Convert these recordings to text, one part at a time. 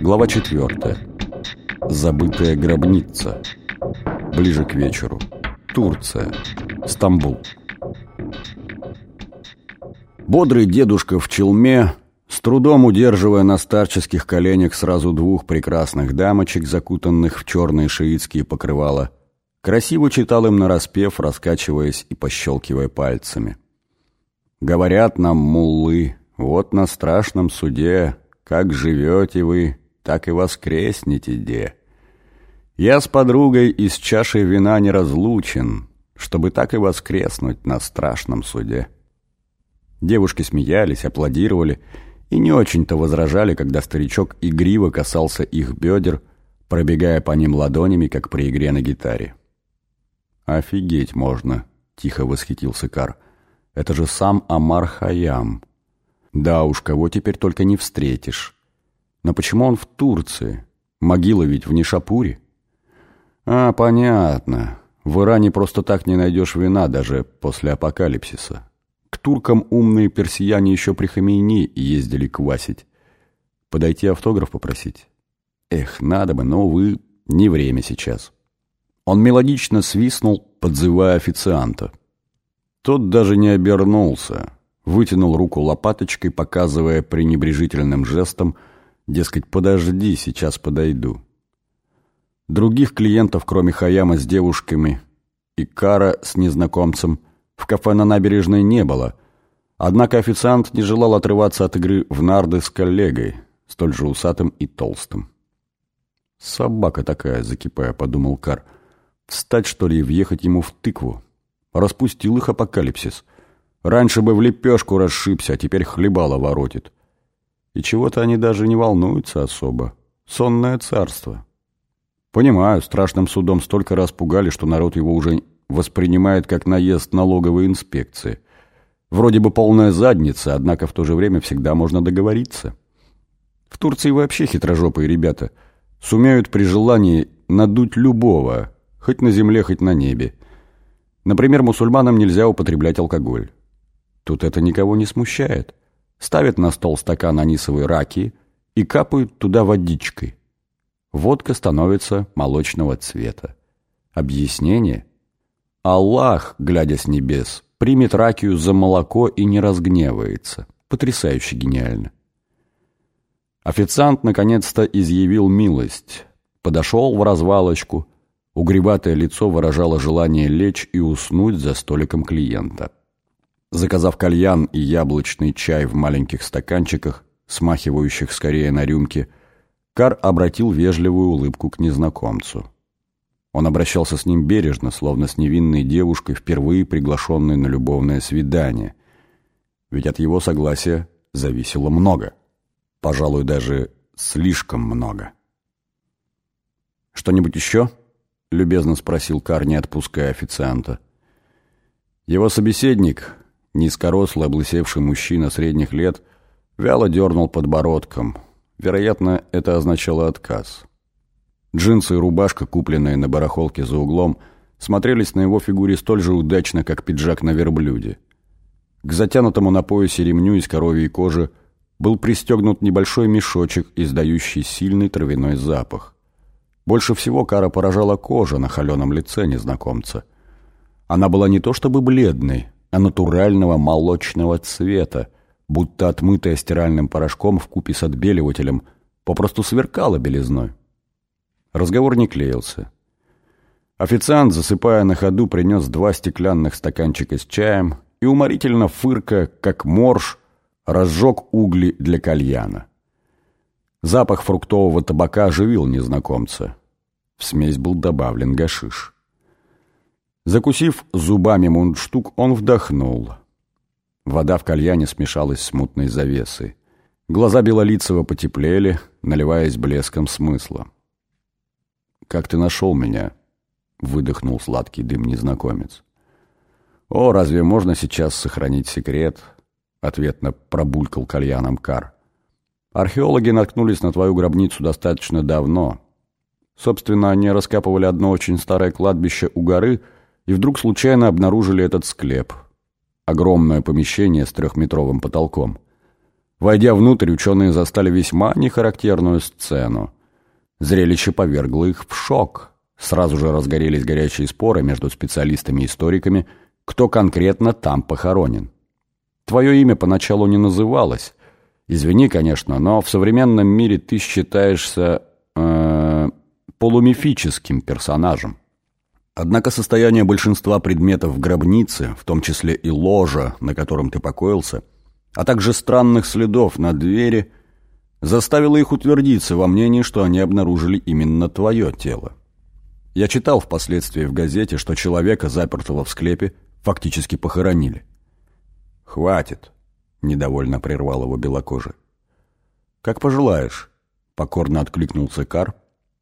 Глава 4. Забытая гробница. Ближе к вечеру. Турция. Стамбул. Бодрый дедушка в челме, с трудом удерживая на старческих коленях сразу двух прекрасных дамочек, закутанных в черные шиитские покрывала, красиво читал им нараспев, раскачиваясь и пощелкивая пальцами. «Говорят нам, муллы, вот на страшном суде, как живете вы, так и воскреснете, де. Я с подругой из чаши вина не разлучен, чтобы так и воскреснуть на страшном суде. Девушки смеялись, аплодировали и не очень-то возражали, когда старичок игриво касался их бедер, пробегая по ним ладонями, как при игре на гитаре. «Офигеть можно!» — тихо восхитился Кар. «Это же сам Амар Хаям!» «Да уж, кого теперь только не встретишь!» Но почему он в Турции? Могила ведь в Нишапуре. А, понятно. В Иране просто так не найдешь вина даже после апокалипсиса. К туркам умные персияне еще при Хамейни ездили квасить. Подойти автограф попросить? Эх, надо бы, но, увы, не время сейчас. Он мелодично свистнул, подзывая официанта. Тот даже не обернулся, вытянул руку лопаточкой, показывая пренебрежительным жестом – Дескать, подожди, сейчас подойду. Других клиентов, кроме Хаяма с девушками и Кара с незнакомцем, в кафе на набережной не было. Однако официант не желал отрываться от игры в нарды с коллегой, столь же усатым и толстым. «Собака такая, закипая», — подумал Кар. «Встать, что ли, и въехать ему в тыкву?» Распустил их апокалипсис. Раньше бы в лепешку расшибся, а теперь хлебало воротит. И чего-то они даже не волнуются особо. Сонное царство. Понимаю, страшным судом столько раз пугали, что народ его уже воспринимает как наезд налоговой инспекции. Вроде бы полная задница, однако в то же время всегда можно договориться. В Турции вообще хитрожопые ребята. Сумеют при желании надуть любого, хоть на земле, хоть на небе. Например, мусульманам нельзя употреблять алкоголь. Тут это никого не смущает ставят на стол стакан анисовой раки и капают туда водичкой. Водка становится молочного цвета. Объяснение? Аллах, глядя с небес, примет ракию за молоко и не разгневается. Потрясающе гениально. Официант наконец-то изъявил милость. Подошел в развалочку. Угребатое лицо выражало желание лечь и уснуть за столиком клиента. Заказав кальян и яблочный чай в маленьких стаканчиках, смахивающих скорее на рюмки, Кар обратил вежливую улыбку к незнакомцу. Он обращался с ним бережно, словно с невинной девушкой, впервые приглашенной на любовное свидание. Ведь от его согласия зависело много. Пожалуй, даже слишком много. «Что-нибудь еще?» — любезно спросил Кар, не отпуская официанта. Его собеседник, Низкорослый, облысевший мужчина средних лет вяло дернул подбородком. Вероятно, это означало отказ. Джинсы и рубашка, купленные на барахолке за углом, смотрелись на его фигуре столь же удачно, как пиджак на верблюде. К затянутому на поясе ремню из коровьей кожи был пристегнут небольшой мешочек, издающий сильный травяной запах. Больше всего Кара поражала кожа на холеном лице незнакомца. Она была не то чтобы бледной, а натурального молочного цвета, будто отмытая стиральным порошком в купе с отбеливателем, попросту сверкала белизной. Разговор не клеился. Официант, засыпая на ходу, принес два стеклянных стаканчика с чаем и, уморительно фырка, как морж, разжег угли для кальяна. Запах фруктового табака оживил незнакомца. В смесь был добавлен гашиш. Закусив зубами мундштук, он вдохнул. Вода в кальяне смешалась с мутной завесой. Глаза Белолицева потеплели, наливаясь блеском смысла. «Как ты нашел меня?» — выдохнул сладкий дым незнакомец. «О, разве можно сейчас сохранить секрет?» — ответно пробулькал кальяном Кар. «Археологи наткнулись на твою гробницу достаточно давно. Собственно, они раскапывали одно очень старое кладбище у горы — и вдруг случайно обнаружили этот склеп. Огромное помещение с трехметровым потолком. Войдя внутрь, ученые застали весьма нехарактерную сцену. Зрелище повергло их в шок. Сразу же разгорелись горячие споры между специалистами и историками, кто конкретно там похоронен. Твое имя поначалу не называлось. Извини, конечно, но в современном мире ты считаешься э, полумифическим персонажем. Однако состояние большинства предметов в гробнице, в том числе и ложа, на котором ты покоился, а также странных следов на двери, заставило их утвердиться во мнении, что они обнаружили именно твое тело. Я читал впоследствии в газете, что человека, запертого в склепе, фактически похоронили. «Хватит», — недовольно прервал его белокожий. «Как пожелаешь», — покорно откликнулся Кар,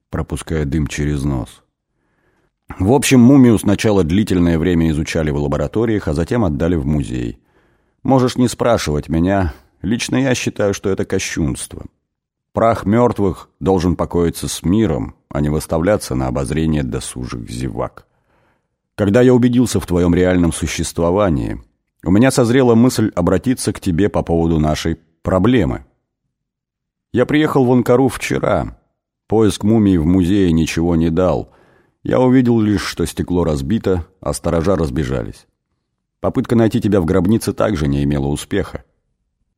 пропуская дым через нос. В общем, мумию сначала длительное время изучали в лабораториях, а затем отдали в музей. Можешь не спрашивать меня, лично я считаю, что это кощунство. Прах мертвых должен покоиться с миром, а не выставляться на обозрение досужих зевак. Когда я убедился в твоем реальном существовании, у меня созрела мысль обратиться к тебе по поводу нашей проблемы. Я приехал в Анкару вчера. Поиск мумии в музее ничего не дал. Я увидел лишь, что стекло разбито, а сторожа разбежались. Попытка найти тебя в гробнице также не имела успеха.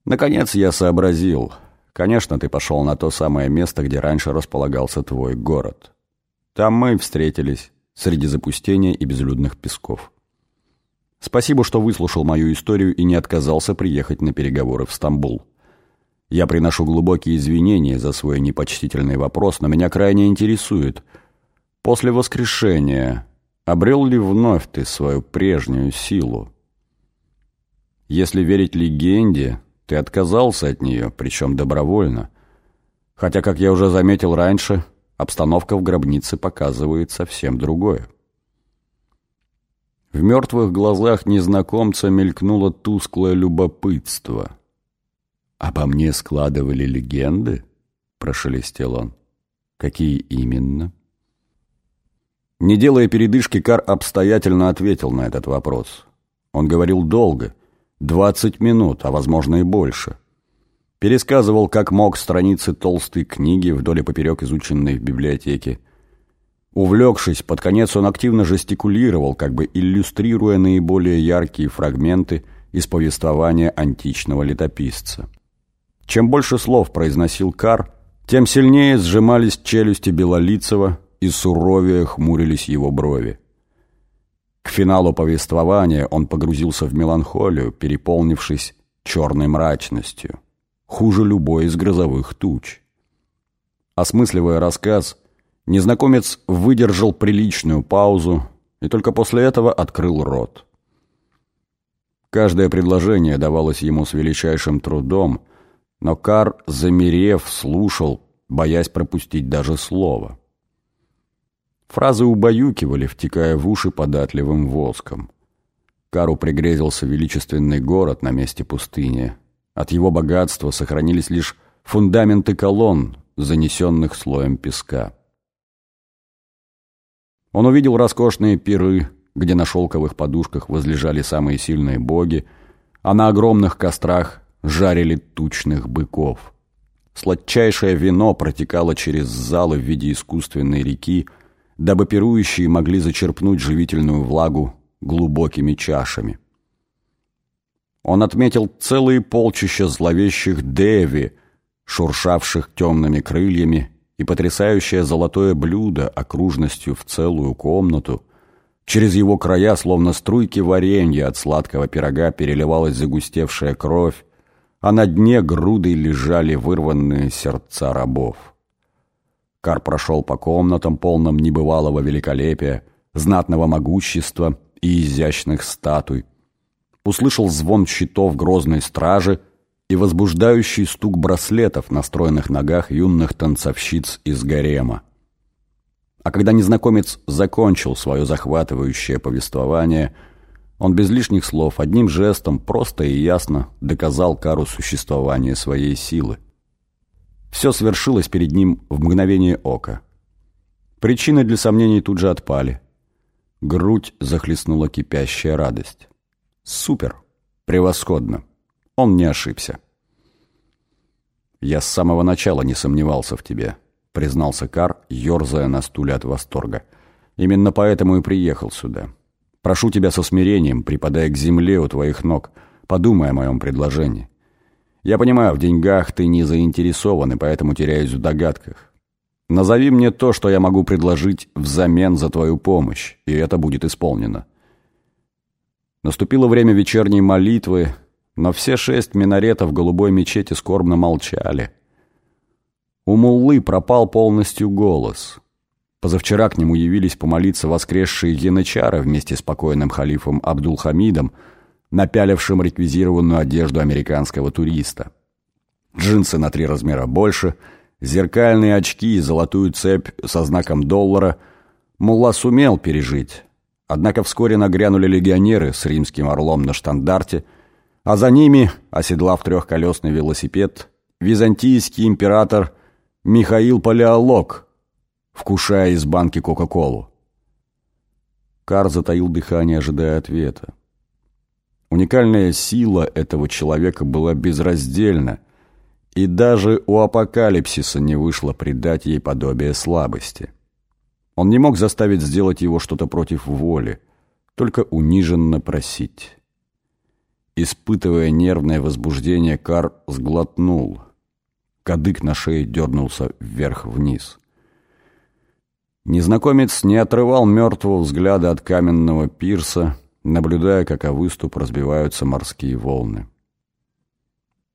Наконец я сообразил — Конечно, ты пошел на то самое место, где раньше располагался твой город. Там мы встретились, среди запустения и безлюдных песков. Спасибо, что выслушал мою историю и не отказался приехать на переговоры в Стамбул. Я приношу глубокие извинения за свой непочтительный вопрос, но меня крайне интересует. После воскрешения обрел ли вновь ты свою прежнюю силу? Если верить легенде, ты отказался от нее, причем добровольно. Хотя, как я уже заметил раньше, обстановка в гробнице показывает совсем другое. В мертвых глазах незнакомца мелькнуло тусклое любопытство. «Обо мне складывали легенды?» — прошелестел он. «Какие именно?» Не делая передышки, Кар обстоятельно ответил на этот вопрос. Он говорил долго, Двадцать минут, а возможно и больше. Пересказывал, как мог, страницы толстой книги вдоль и поперек изученной в библиотеке. Увлекшись, под конец он активно жестикулировал, как бы иллюстрируя наиболее яркие фрагменты из повествования античного летописца. Чем больше слов произносил Кар, тем сильнее сжимались челюсти Белолицева и суровее хмурились его брови. К финалу повествования он погрузился в меланхолию, переполнившись черной мрачностью, хуже любой из грозовых туч. Осмысливая рассказ, незнакомец выдержал приличную паузу и только после этого открыл рот. Каждое предложение давалось ему с величайшим трудом, но Кар, замерев, слушал, боясь пропустить даже слово. Фразы убаюкивали, втекая в уши податливым воском. Кару пригрезился величественный город на месте пустыни. От его богатства сохранились лишь фундаменты колонн, занесенных слоем песка. Он увидел роскошные пиры, где на шелковых подушках возлежали самые сильные боги, а на огромных кострах жарили тучных быков. Сладчайшее вино протекало через залы в виде искусственной реки, дабы пирующие могли зачерпнуть живительную влагу глубокими чашами. Он отметил целые полчища зловещих деви, шуршавших темными крыльями, и потрясающее золотое блюдо окружностью в целую комнату. Через его края, словно струйки варенья от сладкого пирога, переливалась загустевшая кровь, а на дне грудой лежали вырванные сердца рабов. Кар прошел по комнатам, полным небывалого великолепия, знатного могущества и изящных статуй. Услышал звон щитов грозной стражи и возбуждающий стук браслетов на стройных ногах юных танцовщиц из гарема. А когда незнакомец закончил свое захватывающее повествование, он без лишних слов, одним жестом, просто и ясно доказал Кару существование своей силы. Все свершилось перед ним в мгновение ока. Причины для сомнений тут же отпали. Грудь захлестнула кипящая радость. Супер! Превосходно! Он не ошибся. «Я с самого начала не сомневался в тебе», — признался Кар, ерзая на стуле от восторга. «Именно поэтому и приехал сюда. Прошу тебя со смирением, припадая к земле у твоих ног, подумай о моем предложении. Я понимаю, в деньгах ты не заинтересован, и поэтому теряюсь в догадках. Назови мне то, что я могу предложить взамен за твою помощь, и это будет исполнено». Наступило время вечерней молитвы, но все шесть минаретов голубой мечети скорбно молчали. У Муллы пропал полностью голос. Позавчера к нему явились помолиться воскресшие янычары вместе с покойным халифом Абдулхамидом, напялившим реквизированную одежду американского туриста. Джинсы на три размера больше, зеркальные очки и золотую цепь со знаком доллара Мулла сумел пережить. Однако вскоре нагрянули легионеры с римским орлом на штандарте – а за ними, оседлав трехколесный велосипед, византийский император Михаил Палеолог, вкушая из банки Кока-Колу. Кар затаил дыхание, ожидая ответа. Уникальная сила этого человека была безраздельна, и даже у апокалипсиса не вышло придать ей подобие слабости. Он не мог заставить сделать его что-то против воли, только униженно просить. Испытывая нервное возбуждение, Кар сглотнул. Кадык на шее дернулся вверх-вниз. Незнакомец не отрывал мертвого взгляда от каменного пирса, наблюдая, как о выступ разбиваются морские волны.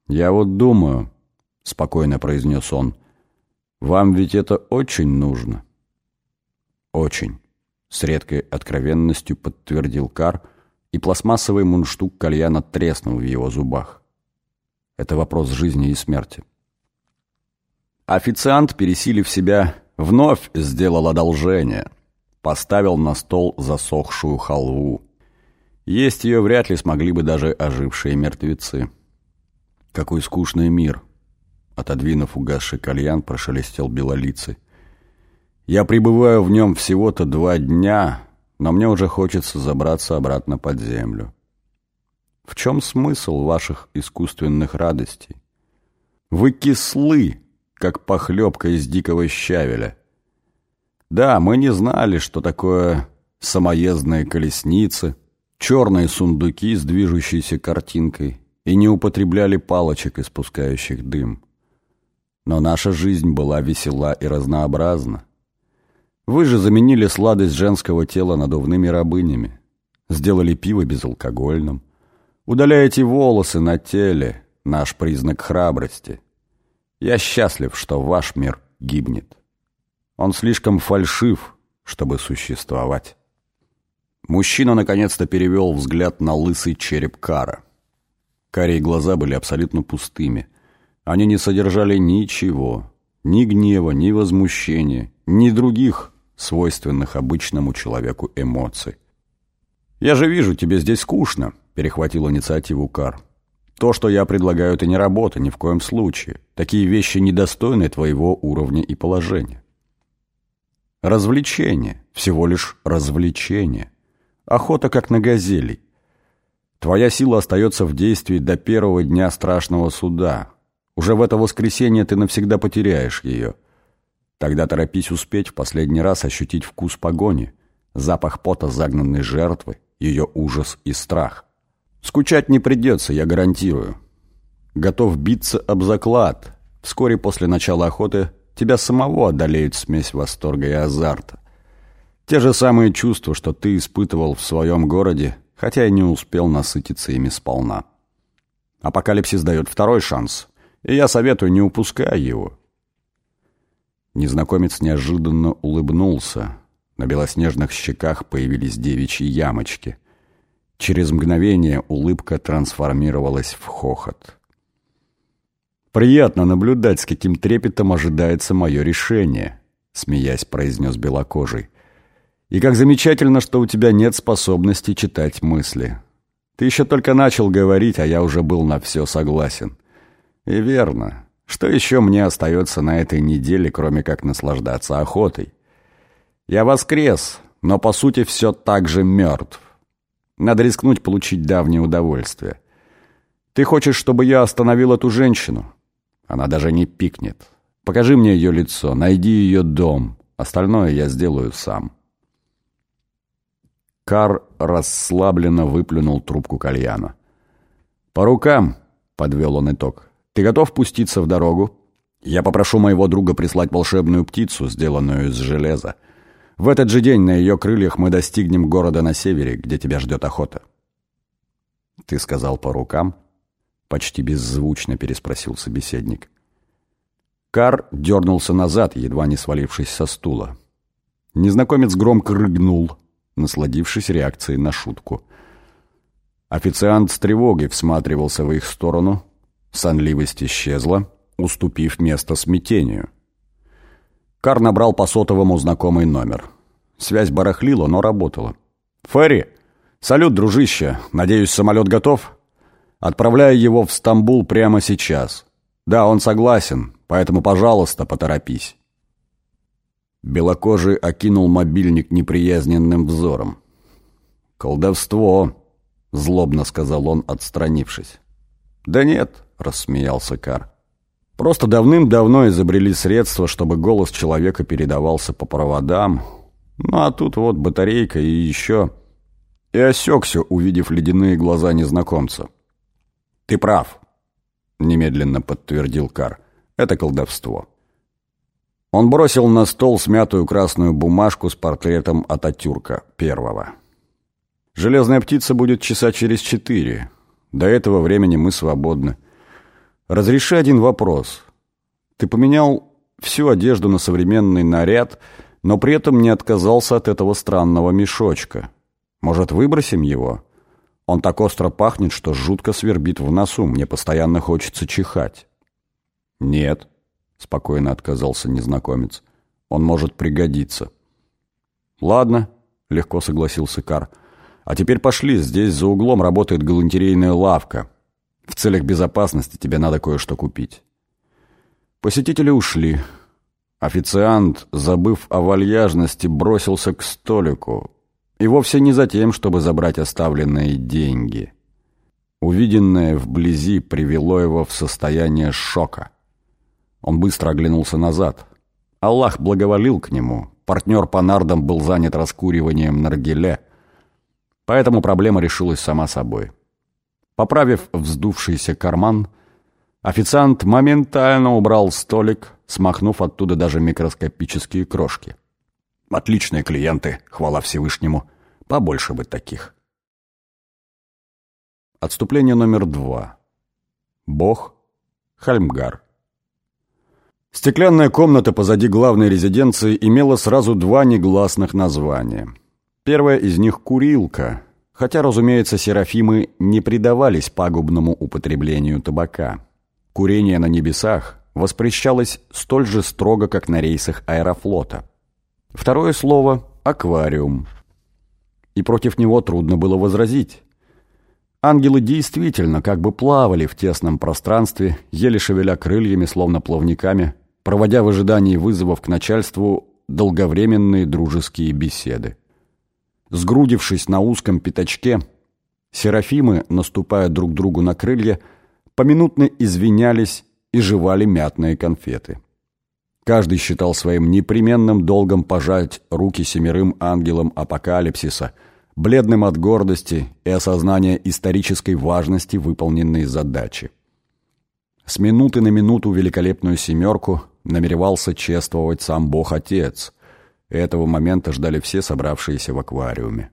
«Я вот думаю», — спокойно произнес он, — «вам ведь это очень нужно». «Очень», — с редкой откровенностью подтвердил Кар, — и пластмассовый мундштук кальяна треснул в его зубах. Это вопрос жизни и смерти. Официант, пересилив себя, вновь сделал одолжение. Поставил на стол засохшую халву. Есть ее вряд ли смогли бы даже ожившие мертвецы. Какой скучный мир. Отодвинув угасший кальян, прошелестел белолицый. Я пребываю в нем всего-то два дня, но мне уже хочется забраться обратно под землю. В чем смысл ваших искусственных радостей? Вы кислы, как похлебка из дикого щавеля. Да, мы не знали, что такое самоездные колесницы, черные сундуки с движущейся картинкой и не употребляли палочек, испускающих дым. Но наша жизнь была весела и разнообразна. Вы же заменили сладость женского тела надувными рабынями. Сделали пиво безалкогольным. Удаляете волосы на теле, наш признак храбрости. Я счастлив, что ваш мир гибнет. Он слишком фальшив, чтобы существовать. Мужчина наконец-то перевел взгляд на лысый череп Кара. Карие глаза были абсолютно пустыми. Они не содержали ничего. Ни гнева, ни возмущения, ни других свойственных обычному человеку эмоций. «Я же вижу, тебе здесь скучно», — перехватил инициативу Кар. «То, что я предлагаю, это не работа, ни в коем случае. Такие вещи недостойны твоего уровня и положения». Развлечение, всего лишь развлечение. Охота как на газелей. Твоя сила остается в действии до первого дня страшного суда. Уже в это воскресенье ты навсегда потеряешь ее. Тогда торопись успеть в последний раз ощутить вкус погони, запах пота загнанной жертвы, ее ужас и страх. Скучать не придется, я гарантирую. Готов биться об заклад. Вскоре после начала охоты тебя самого одолеет смесь восторга и азарта. Те же самые чувства, что ты испытывал в своем городе, хотя и не успел насытиться ими сполна. Апокалипсис дает второй шанс, и я советую не упускай его. Незнакомец неожиданно улыбнулся. На белоснежных щеках появились девичьи ямочки. Через мгновение улыбка трансформировалась в хохот. «Приятно наблюдать, с каким трепетом ожидается мое решение», — смеясь произнес белокожий. «И как замечательно, что у тебя нет способности читать мысли. Ты еще только начал говорить, а я уже был на все согласен. И верно, что еще мне остается на этой неделе, кроме как наслаждаться охотой? Я воскрес, но по сути все так же мертв. Надо рискнуть получить давнее удовольствие. Ты хочешь, чтобы я остановил эту женщину? Она даже не пикнет. Покажи мне ее лицо, найди ее дом. Остальное я сделаю сам. Кар расслабленно выплюнул трубку кальяна. «По рукам!» — подвел он итог. «Ты готов пуститься в дорогу? Я попрошу моего друга прислать волшебную птицу, сделанную из железа. В этот же день на ее крыльях мы достигнем города на севере, где тебя ждет охота». «Ты сказал по рукам?» — почти беззвучно переспросил собеседник. Кар дернулся назад, едва не свалившись со стула. Незнакомец громко рыгнул, насладившись реакцией на шутку. Официант с тревогой всматривался в их сторону. Сонливость исчезла, уступив место смятению. Кар набрал по сотовому знакомый номер. Связь барахлила, но работала. «Ферри! Салют, дружище! Надеюсь, самолет готов?» «Отправляю его в Стамбул прямо сейчас. Да, он согласен, поэтому, пожалуйста, поторопись». Белокожий окинул мобильник неприязненным взором. «Колдовство!» — злобно сказал он, отстранившись. «Да нет», — рассмеялся Кар. «Просто давным-давно изобрели средства, чтобы голос человека передавался по проводам. Ну а тут вот батарейка и еще...» И осекся, увидев ледяные глаза незнакомца. «Ты прав», — немедленно подтвердил Кар. «Это колдовство». Он бросил на стол смятую красную бумажку с портретом Ататюрка, первого. «Железная птица будет часа через четыре. До этого времени мы свободны. Разреши один вопрос. Ты поменял всю одежду на современный наряд, но при этом не отказался от этого странного мешочка. Может, выбросим его?» Он так остро пахнет, что жутко свербит в носу, мне постоянно хочется чихать. «Нет», — спокойно отказался незнакомец, — «он может пригодиться». «Ладно», — легко согласился Кар, — «а теперь пошли, здесь за углом работает галантерейная лавка. В целях безопасности тебе надо кое-что купить». Посетители ушли. Официант, забыв о вальяжности, бросился к столику, и вовсе не за тем, чтобы забрать оставленные деньги. Увиденное вблизи привело его в состояние шока. Он быстро оглянулся назад. Аллах благоволил к нему. Партнер по нардам был занят раскуриванием наргиле. Поэтому проблема решилась сама собой. Поправив вздувшийся карман, официант моментально убрал столик, смахнув оттуда даже микроскопические крошки. Отличные клиенты, хвала Всевышнему. Побольше бы таких. Отступление номер два. Бог. Хальмгар. Стеклянная комната позади главной резиденции имела сразу два негласных названия. Первое из них — курилка, хотя, разумеется, серафимы не предавались пагубному употреблению табака. Курение на небесах воспрещалось столь же строго, как на рейсах аэрофлота. Второе слово — аквариум. И против него трудно было возразить. Ангелы действительно как бы плавали в тесном пространстве, еле шевеля крыльями, словно плавниками, проводя в ожидании вызовов к начальству долговременные дружеские беседы. Сгрудившись на узком пятачке, серафимы, наступая друг другу на крылья, поминутно извинялись и жевали мятные конфеты. Каждый считал своим непременным долгом пожать руки семерым ангелам апокалипсиса, бледным от гордости и осознания исторической важности выполненной задачи. С минуты на минуту великолепную семерку намеревался чествовать сам Бог-Отец. Этого момента ждали все собравшиеся в аквариуме.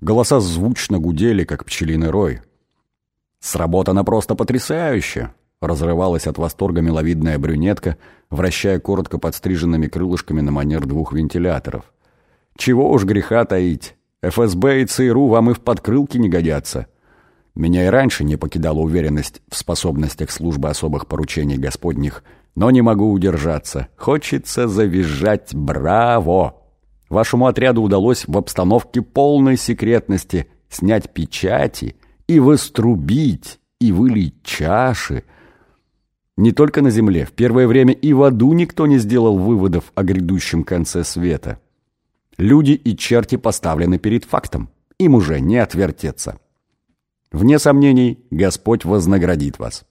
Голоса звучно гудели, как пчелиный рой. «Сработано просто потрясающе!» Разрывалась от восторга миловидная брюнетка, вращая коротко подстриженными крылышками на манер двух вентиляторов. «Чего уж греха таить! ФСБ и ЦРУ вам и в подкрылке не годятся!» Меня и раньше не покидала уверенность в способностях службы особых поручений господних, но не могу удержаться. Хочется завизжать «Браво!» Вашему отряду удалось в обстановке полной секретности снять печати и вострубить, и вылить чаши — не только на Земле, в первое время и в аду никто не сделал выводов о грядущем конце света. Люди и черти поставлены перед фактом. Им уже не отвертеться. Вне сомнений, Господь вознаградит вас.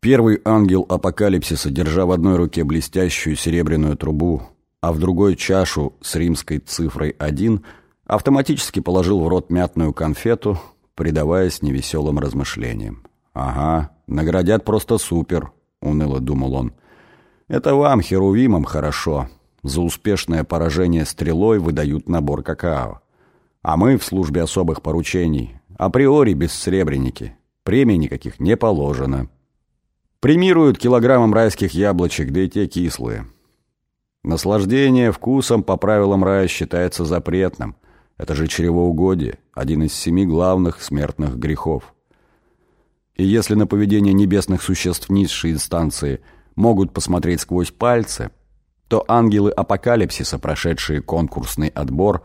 Первый ангел апокалипсиса, держа в одной руке блестящую серебряную трубу, а в другой чашу с римской цифрой 1, автоматически положил в рот мятную конфету, предаваясь невеселым размышлениям. «Ага, наградят просто супер», — уныло думал он. «Это вам, херувимам, хорошо. За успешное поражение стрелой выдают набор какао. А мы в службе особых поручений, априори бессребреники. Премий никаких не положено. Премируют килограммом райских яблочек, да и те кислые. Наслаждение вкусом по правилам рая считается запретным. Это же чревоугодие, один из семи главных смертных грехов. И если на поведение небесных существ низшей инстанции могут посмотреть сквозь пальцы, то ангелы апокалипсиса, прошедшие конкурсный отбор,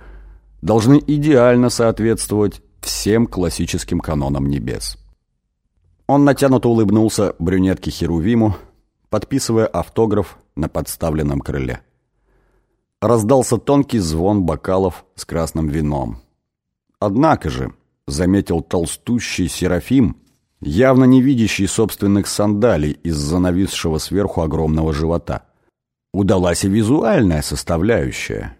должны идеально соответствовать всем классическим канонам небес. Он натянуто улыбнулся брюнетке Херувиму, подписывая автограф на подставленном крыле. Раздался тонкий звон бокалов с красным вином. Однако же, заметил толстущий Серафим, явно не видящий собственных сандалий из-за нависшего сверху огромного живота. Удалась и визуальная составляющая.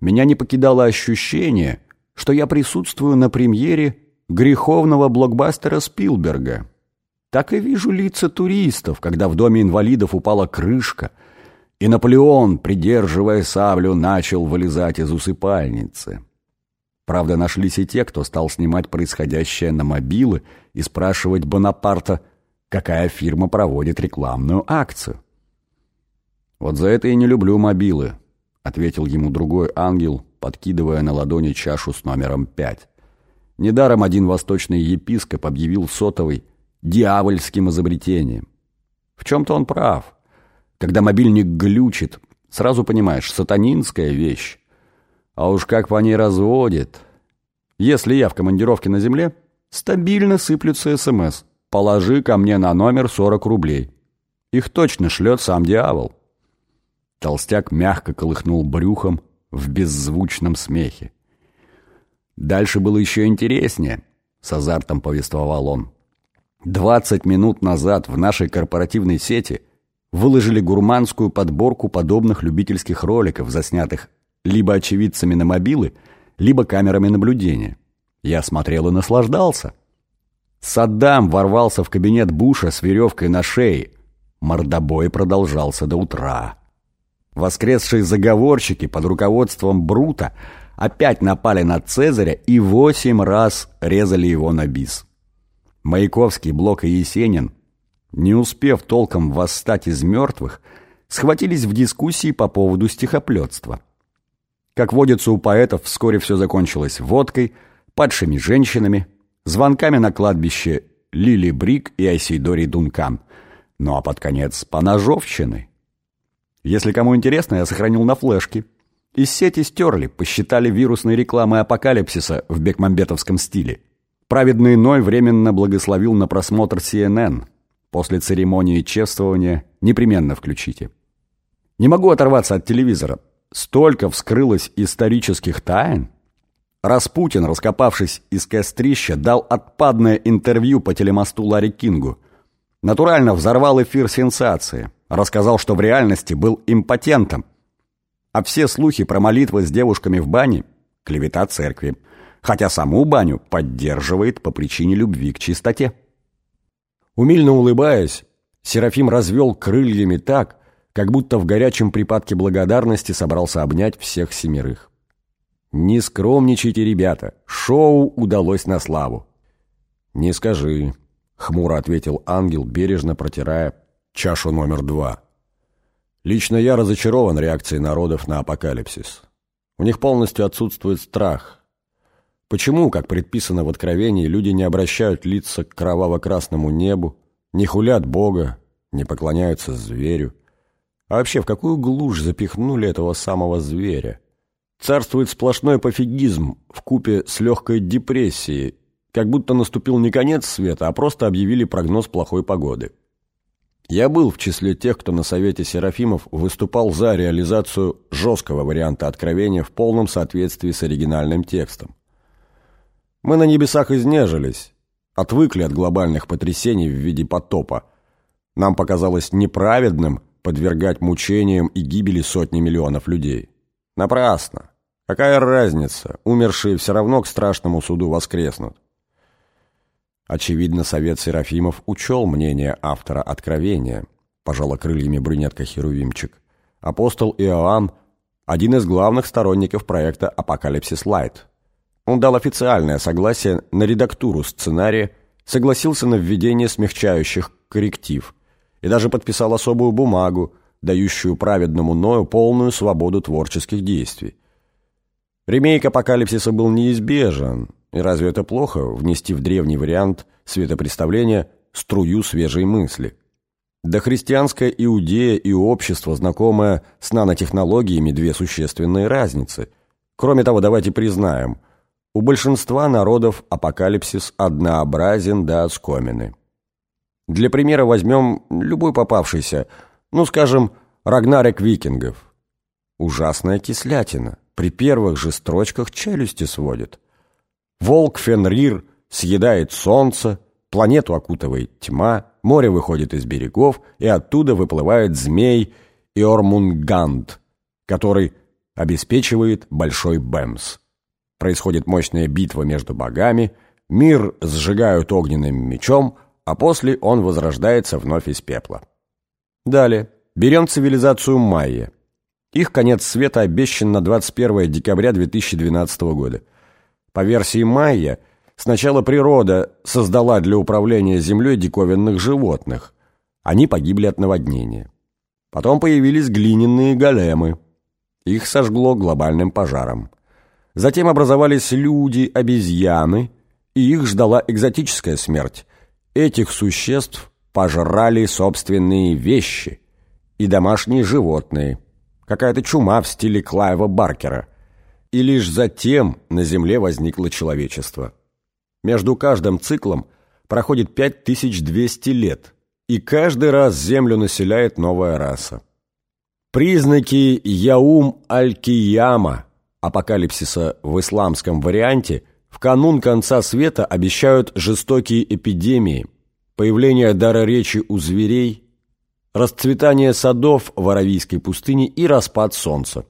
Меня не покидало ощущение, что я присутствую на премьере греховного блокбастера Спилберга. Так и вижу лица туристов, когда в доме инвалидов упала крышка, и Наполеон, придерживая саблю, начал вылезать из усыпальницы. Правда, нашлись и те, кто стал снимать происходящее на мобилы и спрашивать Бонапарта, какая фирма проводит рекламную акцию. «Вот за это и не люблю мобилы», — ответил ему другой ангел, подкидывая на ладони чашу с номером пять. Недаром один восточный епископ объявил сотовый дьявольским изобретением. В чем-то он прав. Когда мобильник глючит, сразу понимаешь, сатанинская вещь. А уж как по ней разводит. Если я в командировке на земле, стабильно сыплются СМС. Положи ко мне на номер 40 рублей. Их точно шлет сам дьявол. Толстяк мягко колыхнул брюхом в беззвучном смехе. Дальше было еще интереснее, с азартом повествовал он. Двадцать минут назад в нашей корпоративной сети выложили гурманскую подборку подобных любительских роликов, заснятых либо очевидцами на мобилы, либо камерами наблюдения. Я смотрел и наслаждался. Саддам ворвался в кабинет Буша с веревкой на шее. Мордобой продолжался до утра. Воскресшие заговорщики под руководством Брута опять напали на Цезаря и восемь раз резали его на бис. Маяковский, Блок и Есенин, не успев толком восстать из мертвых, схватились в дискуссии по поводу стихоплетства. Как водится у поэтов, вскоре все закончилось водкой, падшими женщинами, звонками на кладбище Лили Брик и Айсидори Дункан. Ну а под конец поножовщины. Если кому интересно, я сохранил на флешке. Из сети стерли, посчитали вирусной рекламой апокалипсиса в бекмамбетовском стиле. Праведный Ной временно благословил на просмотр CNN. После церемонии чествования непременно включите. Не могу оторваться от телевизора. Столько вскрылось исторических тайн. Распутин, раскопавшись из кострища, дал отпадное интервью по телемосту Ларри Кингу. Натурально взорвал эфир сенсации. Рассказал, что в реальности был импотентом. А все слухи про молитвы с девушками в бане – клевета церкви. Хотя саму баню поддерживает по причине любви к чистоте. Умильно улыбаясь, Серафим развел крыльями так, как будто в горячем припадке благодарности собрался обнять всех семерых. «Не скромничайте, ребята, шоу удалось на славу». «Не скажи», — хмуро ответил ангел, бережно протирая чашу номер два. Лично я разочарован реакцией народов на апокалипсис. У них полностью отсутствует страх. Почему, как предписано в Откровении, люди не обращают лица к кроваво-красному небу, не хулят Бога, не поклоняются зверю? А вообще, в какую глушь запихнули этого самого зверя? Царствует сплошной пофигизм в купе с легкой депрессией, как будто наступил не конец света, а просто объявили прогноз плохой погоды. Я был в числе тех, кто на Совете Серафимов выступал за реализацию жесткого варианта откровения в полном соответствии с оригинальным текстом. Мы на небесах изнежились, отвыкли от глобальных потрясений в виде потопа, Нам показалось неправедным подвергать мучениям и гибели сотни миллионов людей. Напрасно. Какая разница? Умершие все равно к страшному суду воскреснут. Очевидно, совет Серафимов учел мнение автора Откровения, пожала крыльями брюнетка Херувимчик. Апостол Иоанн – один из главных сторонников проекта «Апокалипсис Лайт». Он дал официальное согласие на редактуру сценария, согласился на введение смягчающих корректив и даже подписал особую бумагу, дающую праведному Ною полную свободу творческих действий. Ремейк «Апокалипсиса» был неизбежен, и разве это плохо внести в древний вариант светопредставления струю свежей мысли? Да христианская иудея и общество, знакомое с нанотехнологиями, две существенные разницы. Кроме того, давайте признаем, у большинства народов апокалипсис однообразен до оскомины. Для примера возьмем любой попавшийся, ну, скажем, Рагнарек викингов. Ужасная кислятина, при первых же строчках челюсти сводит. Волк Фенрир съедает солнце, планету окутывает тьма, море выходит из берегов, и оттуда выплывает змей Иормунганд, который обеспечивает Большой Бэмс. Происходит мощная битва между богами, мир сжигают огненным мечом, а после он возрождается вновь из пепла. Далее. Берем цивилизацию майя. Их конец света обещан на 21 декабря 2012 года. По версии майя, сначала природа создала для управления Землей диковинных животных. Они погибли от наводнения. Потом появились глиняные големы. Их сожгло глобальным пожаром. Затем образовались люди, обезьяны, и их ждала экзотическая смерть. Этих существ пожрали собственные вещи и домашние животные. Какая-то чума в стиле Клайва Баркера. И лишь затем на Земле возникло человечество. Между каждым циклом проходит 5200 лет, и каждый раз Землю населяет новая раса. Признаки Яум-Аль-Кияма – апокалипсиса в исламском варианте в канун конца света обещают жестокие эпидемии, появление дара речи у зверей, расцветание садов в Аравийской пустыне и распад солнца.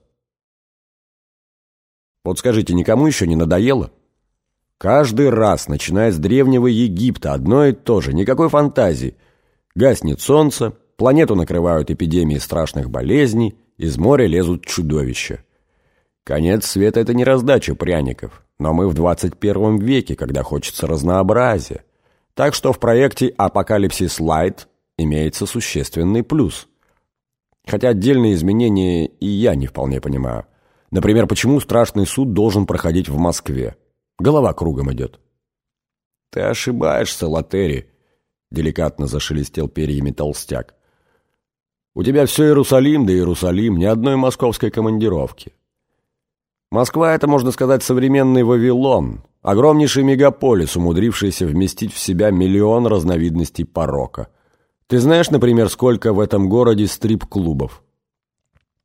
Вот скажите, никому еще не надоело? Каждый раз, начиная с древнего Египта, одно и то же, никакой фантазии. Гаснет солнце, планету накрывают эпидемии страшных болезней, из моря лезут чудовища. Конец света – это не раздача пряников, но мы в 21 веке, когда хочется разнообразия. Так что в проекте «Апокалипсис Лайт» имеется существенный плюс. Хотя отдельные изменения и я не вполне понимаю. Например, почему страшный суд должен проходить в Москве? Голова кругом идет. «Ты ошибаешься, Латери», — деликатно зашелестел перьями толстяк. «У тебя все Иерусалим да Иерусалим, ни одной московской командировки. Москва – это, можно сказать, современный Вавилон, огромнейший мегаполис, умудрившийся вместить в себя миллион разновидностей порока. Ты знаешь, например, сколько в этом городе стрип-клубов?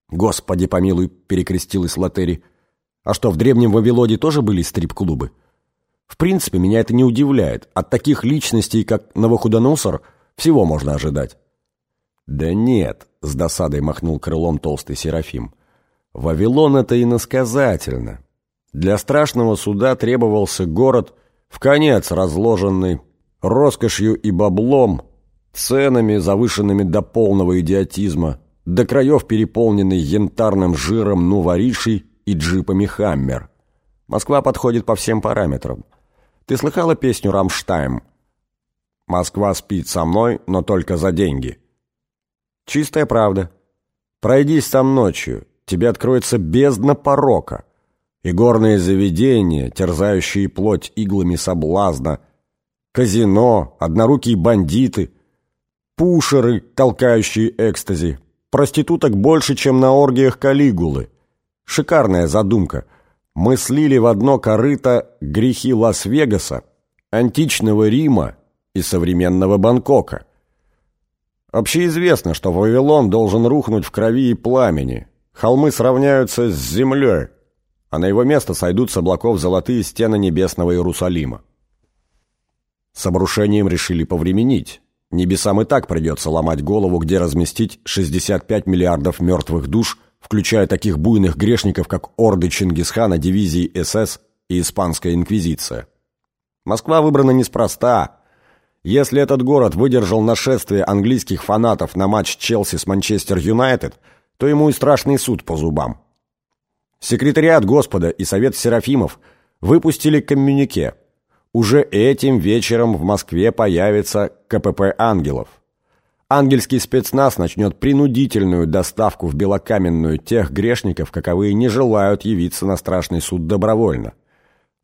«Господи помилуй!» – перекрестилась Латери. «А что, в Древнем Вавилоне тоже были стрип-клубы?» В принципе, меня это не удивляет. От таких личностей, как Новохудоносор, всего можно ожидать. «Да нет», — с досадой махнул крылом толстый Серафим. Вавилон это иносказательно. Для страшного суда требовался город, в конец разложенный роскошью и баблом, ценами, завышенными до полного идиотизма, до краев переполненный янтарным жиром нуваришей и джипами «Хаммер». Москва подходит по всем параметрам. Ты слыхала песню «Рамштайм»? «Москва спит со мной, но только за деньги». Чистая правда. Пройдись там ночью, тебе откроется бездна порока, и горные заведения, терзающие плоть иглами соблазна, казино, однорукие бандиты, пушеры, толкающие экстази, проституток больше, чем на оргиях Калигулы. Шикарная задумка. Мы слили в одно корыто грехи Лас-Вегаса, античного Рима и современного Бангкока. Общеизвестно, что Вавилон должен рухнуть в крови и пламени, Холмы сравняются с землей, а на его место сойдут с облаков золотые стены небесного Иерусалима. С обрушением решили повременить, Небесам и так придется ломать голову, где разместить 65 миллиардов мертвых душ, включая таких буйных грешников, как орды Чингисхана, дивизии СС и Испанская Инквизиция. Москва выбрана неспроста. Если этот город выдержал нашествие английских фанатов на матч Челси с Манчестер Юнайтед, то ему и страшный суд по зубам. Секретариат Господа и Совет Серафимов выпустили коммюнике. Уже этим вечером в Москве появится КПП «Ангелов». Ангельский спецназ начнет принудительную доставку в Белокаменную тех грешников, каковые не желают явиться на страшный суд добровольно.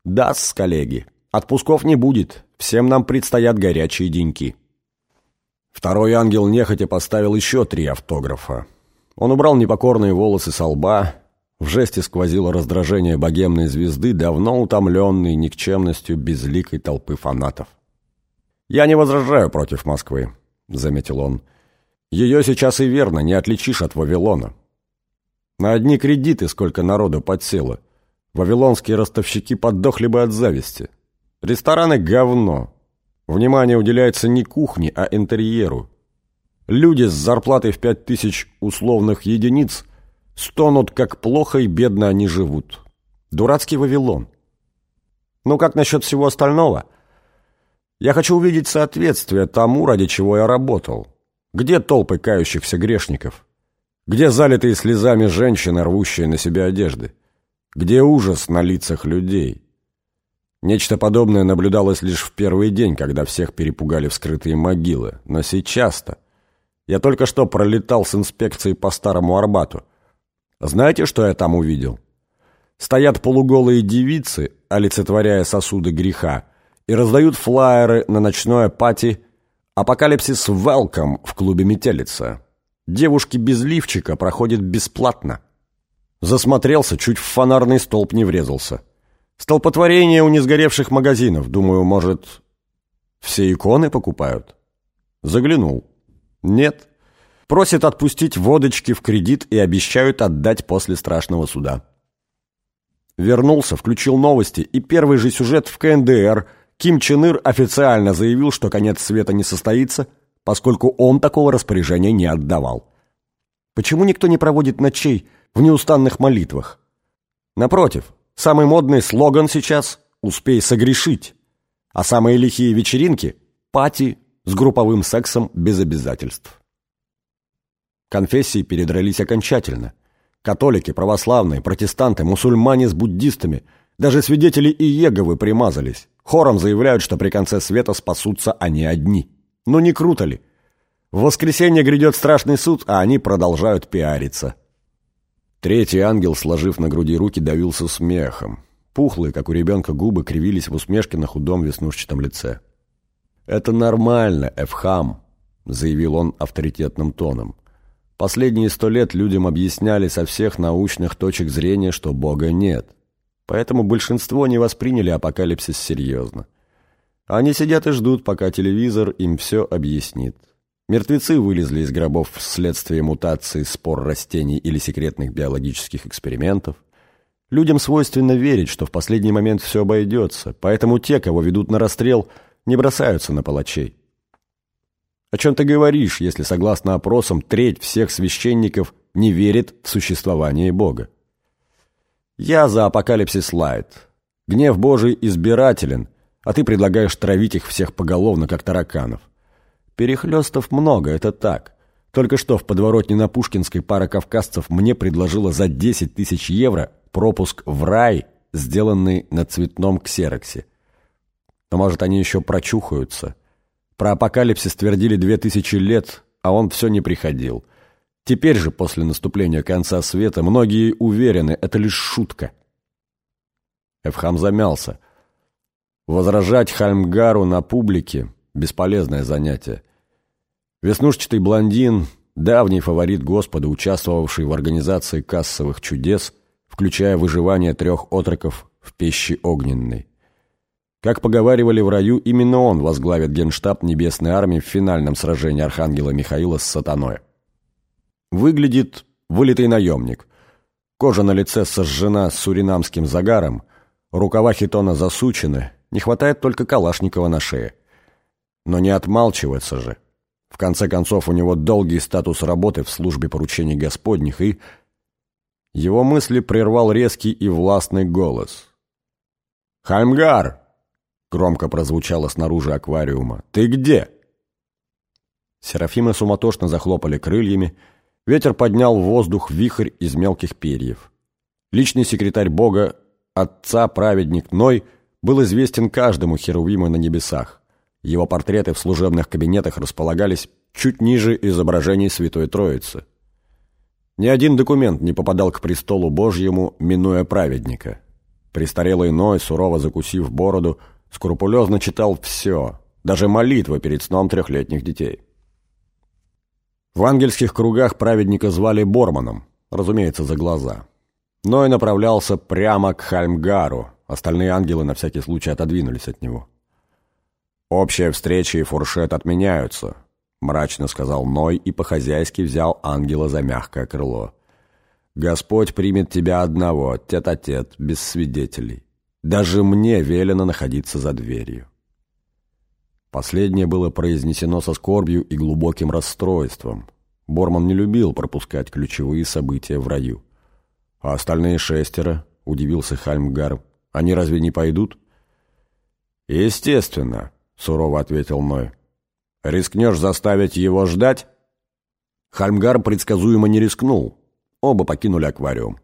да коллеги, отпусков не будет, всем нам предстоят горячие деньки. Второй ангел нехотя поставил еще три автографа. Он убрал непокорные волосы со лба, в жесте сквозило раздражение богемной звезды, давно утомленной никчемностью безликой толпы фанатов. «Я не возражаю против Москвы», — заметил он. «Ее сейчас и верно не отличишь от Вавилона. На одни кредиты сколько народу подсело. Вавилонские ростовщики поддохли бы от зависти. Рестораны — говно. Внимание уделяется не кухне, а интерьеру. Люди с зарплатой в пять тысяч условных единиц — Стонут, как плохо и бедно они живут. Дурацкий Вавилон. Ну как насчет всего остального? Я хочу увидеть соответствие тому, ради чего я работал. Где толпы кающихся грешников? Где залитые слезами женщины, рвущие на себя одежды? Где ужас на лицах людей? Нечто подобное наблюдалось лишь в первый день, когда всех перепугали вскрытые могилы. Но сейчас-то... Я только что пролетал с инспекцией по Старому Арбату. Знаете, что я там увидел? Стоят полуголые девицы, олицетворяя сосуды греха, и раздают флаеры на ночное пати «Апокалипсис Welcome» в клубе «Метелица». Девушки без лифчика проходят бесплатно. Засмотрелся, чуть в фонарный столб не врезался. Столпотворение у несгоревших магазинов. Думаю, может, все иконы покупают? Заглянул. Нет. Просят отпустить водочки в кредит и обещают отдать после страшного суда. Вернулся, включил новости, и первый же сюжет в КНДР. Ким Чен Ир официально заявил, что конец света не состоится, поскольку он такого распоряжения не отдавал. Почему никто не проводит ночей в неустанных молитвах? Напротив, самый модный слоган сейчас «Успей согрешить», а самые лихие вечеринки – пати с групповым сексом без обязательств. Конфессии передрались окончательно. Католики, православные, протестанты, мусульмане с буддистами, даже свидетели Иеговы примазались. Хором заявляют, что при конце света спасутся они одни. Ну не круто ли? В воскресенье грядет страшный суд, а они продолжают пиариться. Третий ангел, сложив на груди руки, давился смехом. Пухлые, как у ребенка, губы кривились в усмешке на худом веснушчатом лице. «Это нормально, Эфхам», — заявил он авторитетным тоном. Последние сто лет людям объясняли со всех научных точек зрения, что Бога нет. Поэтому большинство не восприняли апокалипсис серьезно. Они сидят и ждут, пока телевизор им все объяснит. Мертвецы вылезли из гробов вследствие мутации спор растений или секретных биологических экспериментов. Людям свойственно верить, что в последний момент все обойдется, поэтому те, кого ведут на расстрел, не бросаются на палачей. О чем ты говоришь, если, согласно опросам, треть всех священников не верит в существование Бога? Я за апокалипсис лайт. Гнев Божий избирателен, а ты предлагаешь травить их всех поголовно, как тараканов. Перехлестов много, это так. Только что в подворотне на Пушкинской пара кавказцев мне предложила за 10 тысяч евро пропуск в рай, сделанный на цветном ксероксе. Но, может, они еще прочухаются. Про апокалипсис твердили две тысячи лет, а он все не приходил. Теперь же, после наступления конца света, многие уверены, это лишь шутка. Эфхам замялся. Возражать Хальмгару на публике – бесполезное занятие. Веснушчатый блондин, давний фаворит Господа, участвовавший в организации кассовых чудес, включая выживание трех отроков в пещи огненной. Как поговаривали в раю, именно он возглавит генштаб Небесной Армии в финальном сражении Архангела Михаила с сатаной. Выглядит вылитый наемник. Кожа на лице сожжена суринамским загаром, рукава хитона засучены, не хватает только Калашникова на шее. Но не отмалчивается же. В конце концов, у него долгий статус работы в службе поручений Господних, и... Его мысли прервал резкий и властный голос. «Хаймгар!» — громко прозвучало снаружи аквариума. «Ты где?» Серафимы суматошно захлопали крыльями, ветер поднял в воздух вихрь из мелких перьев. Личный секретарь Бога, отца праведник Ной, был известен каждому херувиму на небесах. Его портреты в служебных кабинетах располагались чуть ниже изображений Святой Троицы. Ни один документ не попадал к престолу Божьему, минуя праведника. Престарелый Ной, сурово закусив бороду, скрупулезно читал все, даже молитвы перед сном трехлетних детей. В ангельских кругах праведника звали Борманом, разумеется, за глаза. Ной направлялся прямо к Хальмгару, остальные ангелы на всякий случай отодвинулись от него. «Общая встреча и фуршет отменяются», — мрачно сказал Ной и по-хозяйски взял ангела за мягкое крыло. «Господь примет тебя одного, тет-а-тет, -тет, без свидетелей. Даже мне велено находиться за дверью». Последнее было произнесено со скорбью и глубоким расстройством. Борман не любил пропускать ключевые события в раю. «А остальные шестеро?» — удивился Хальмгар. «Они разве не пойдут?» «Естественно», — сурово ответил Ной. «Рискнешь заставить его ждать?» Хальмгар предсказуемо не рискнул. Оба покинули аквариум.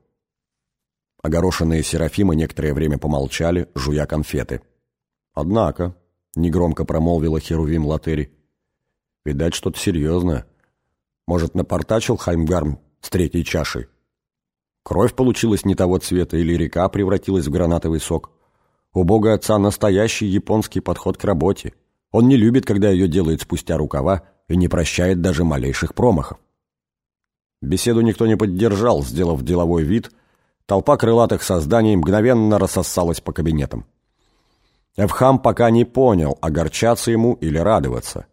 Огорошенные Серафимы некоторое время помолчали, жуя конфеты. «Однако», — негромко промолвила Херувим Латери, — «видать, что-то серьезное. Может, напортачил Хальмгарм с третьей чашей?» Кровь получилась не того цвета, или река превратилась в гранатовый сок. У бога отца настоящий японский подход к работе. Он не любит, когда ее делают спустя рукава, и не прощает даже малейших промахов. Беседу никто не поддержал, сделав деловой вид. Толпа крылатых созданий мгновенно рассосалась по кабинетам. Эвхам пока не понял, огорчаться ему или радоваться.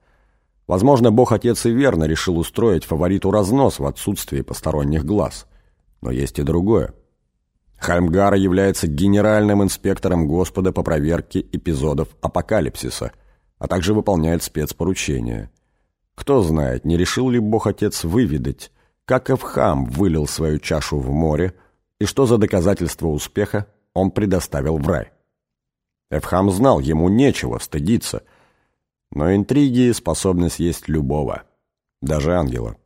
Возможно, бог-отец и верно решил устроить фавориту разнос в отсутствии посторонних глаз – но есть и другое. Хальмгара является генеральным инспектором Господа по проверке эпизодов апокалипсиса, а также выполняет спецпоручения. Кто знает, не решил ли Бог-Отец выведать, как Эвхам вылил свою чашу в море и что за доказательство успеха он предоставил в рай. Эвхам знал, ему нечего стыдиться, но интриги способны съесть любого, даже ангела.